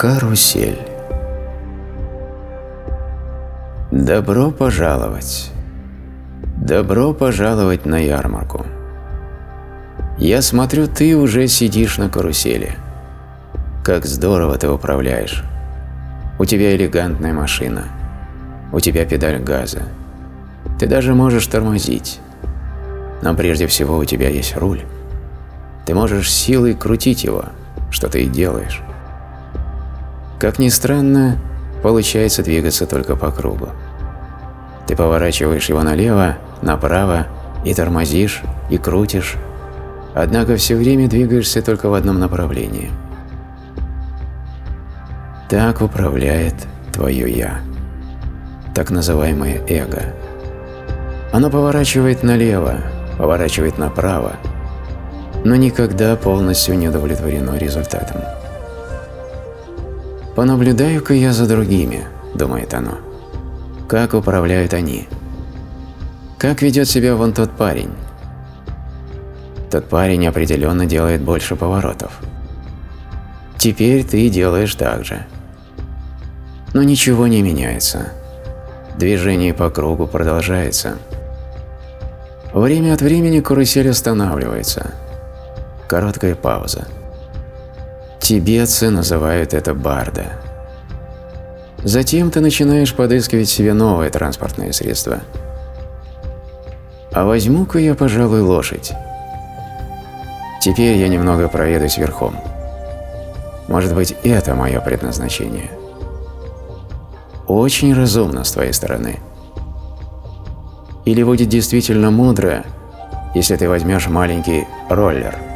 Карусель Добро пожаловать! Добро пожаловать на ярмарку! Я смотрю, ты уже сидишь на карусели. Как здорово ты управляешь. У тебя элегантная машина. У тебя педаль газа. Ты даже можешь тормозить. Но прежде всего у тебя есть руль. Ты можешь силой крутить его, что ты и делаешь. Как ни странно, получается двигаться только по кругу. Ты поворачиваешь его налево, направо и тормозишь, и крутишь, однако все время двигаешься только в одном направлении. Так управляет твое «я», так называемое эго. Оно поворачивает налево, поворачивает направо, но никогда полностью не удовлетворено результатом. «Понаблюдаю-ка я за другими», – думает оно. «Как управляют они? Как ведет себя вон тот парень?» Тот парень определенно делает больше поворотов. Теперь ты делаешь так же. Но ничего не меняется. Движение по кругу продолжается. Время от времени карусель останавливается. Короткая пауза. Тибетцы называют это барда. Затем ты начинаешь подыскивать себе новое транспортное средство. А возьму-ка я, пожалуй, лошадь. Теперь я немного проедусь верхом. Может быть, это мое предназначение. Очень разумно с твоей стороны. Или будет действительно мудро, если ты возьмешь маленький роллер –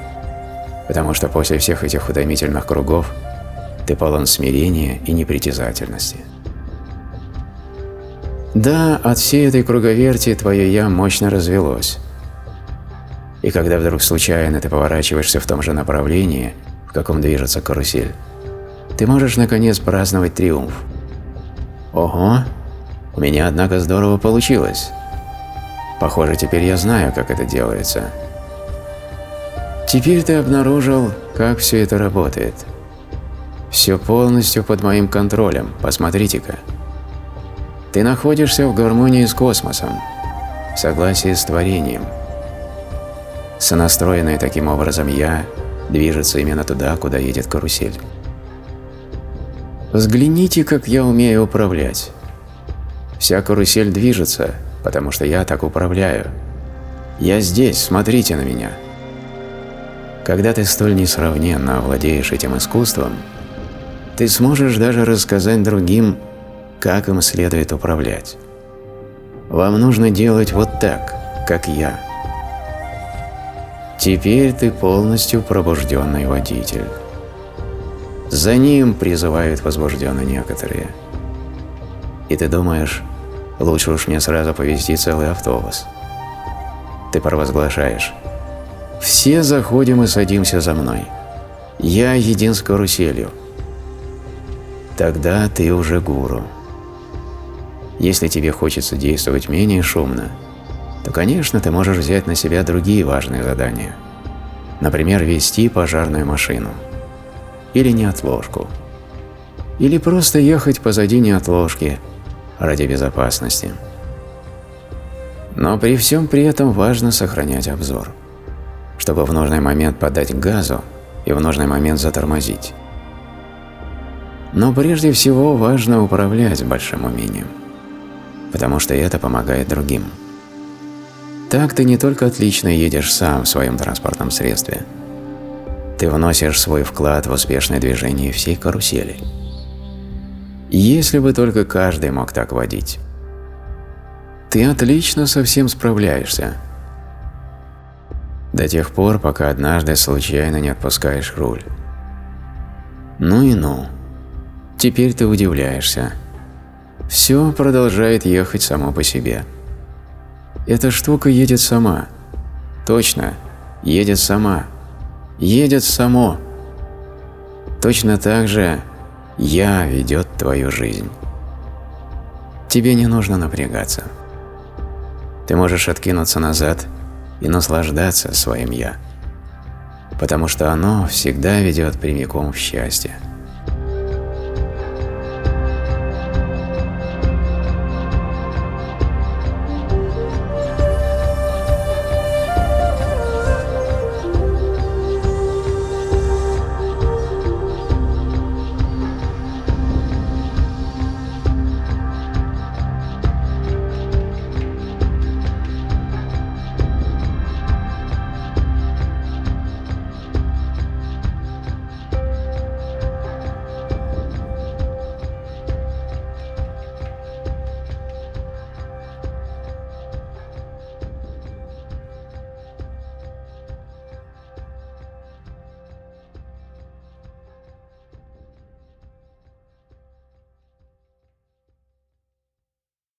потому что после всех этих утомительных кругов ты полон смирения и непритязательности. Да, от всей этой круговерти твое «я» мощно развелось. И когда вдруг случайно ты поворачиваешься в том же направлении, в каком движется карусель, ты можешь наконец праздновать триумф. Ого, у меня, однако, здорово получилось. Похоже, теперь я знаю, как это делается. Теперь ты обнаружил, как все это работает. Все полностью под моим контролем, посмотрите-ка. Ты находишься в гармонии с космосом, в согласии с творением. Сонастроенное таким образом «я» движется именно туда, куда едет карусель. Взгляните, как я умею управлять. Вся карусель движется, потому что я так управляю. Я здесь, смотрите на меня. Когда ты столь несравненно овладеешь этим искусством, ты сможешь даже рассказать другим, как им следует управлять. Вам нужно делать вот так, как я. Теперь ты полностью пробужденный водитель. За ним призывают возбужденно некоторые. И ты думаешь, лучше уж мне сразу повезти целый автобус. Ты провозглашаешь – все заходим и садимся за мной. Я един с каруселью. Тогда ты уже гуру. Если тебе хочется действовать менее шумно, то, конечно, ты можешь взять на себя другие важные задания. Например, вести пожарную машину. Или неотложку. Или просто ехать позади неотложки ради безопасности. Но при всем при этом важно сохранять обзор чтобы в нужный момент подать газу и в нужный момент затормозить. Но прежде всего важно управлять большим умением, потому что это помогает другим. Так ты не только отлично едешь сам в своем транспортном средстве, ты вносишь свой вклад в успешное движение всей карусели. Если бы только каждый мог так водить. Ты отлично со всем справляешься – до тех пор, пока однажды случайно не отпускаешь руль. Ну и ну. Теперь ты удивляешься. Все продолжает ехать само по себе. Эта штука едет сама. Точно, едет сама. Едет само. Точно так же «я» ведет твою жизнь. Тебе не нужно напрягаться. Ты можешь откинуться назад и наслаждаться своим «я», потому что оно всегда ведет прямиком в счастье.